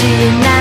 しない